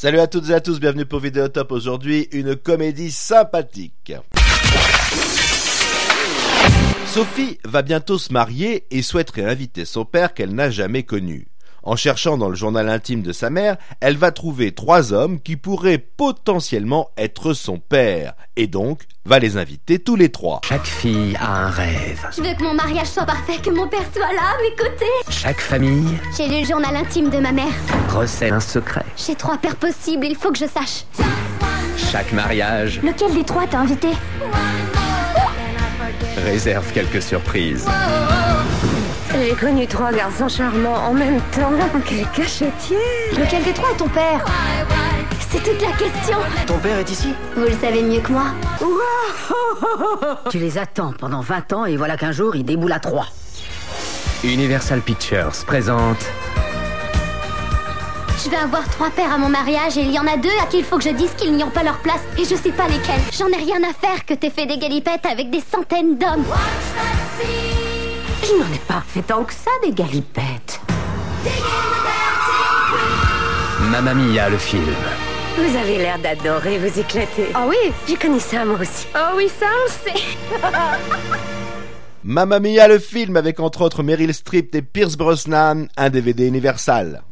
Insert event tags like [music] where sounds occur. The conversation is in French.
Salut à toutes et à tous, bienvenue pour Vidéotop aujourd'hui, une comédie sympathique. Sophie va bientôt se marier et souhaiterait inviter son père qu'elle n'a jamais connu. En cherchant dans le journal intime de sa mère, elle va trouver trois hommes qui pourraient potentiellement être son père, et donc va les inviter tous les trois. Chaque fille a un rêve. Je veux que mon mariage soit parfait, que mon père soit là, à mes côtés. Chaque famille J'ai lu le journal intime de ma mère. recèle un secret. J'ai trois pères possibles, il faut que je sache. Chaque mariage Lequel des trois t'a invité? réserve quelques surprises. J'ai connu trois garçons charmants en même temps. Quel cachetier Lequel des trois est ton père C'est toute la question. Ton père est ici Vous le savez mieux que moi. [laughs] Tu les attends pendant 20 ans et voilà qu'un jour il déboule à 3. Universal Pictures présente Je vais avoir trois pères à mon mariage et il y en a deux à qui il faut que je dise qu'ils n'y ont pas leur place et je sais pas lesquels. J'en ai rien à faire que t'aies fait des galipettes avec des centaines d'hommes. Je n'en ai pas fait tant que ça des galipettes. Mamma Mia le film. Vous avez l'air d'adorer vous éclater. Ah oui J'ai connu ça moi aussi. Oh oui, ça on sait. Mamma Mia le film avec entre autres Meryl Streep et Pierce Brosnan, un DVD Universal.